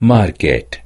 market.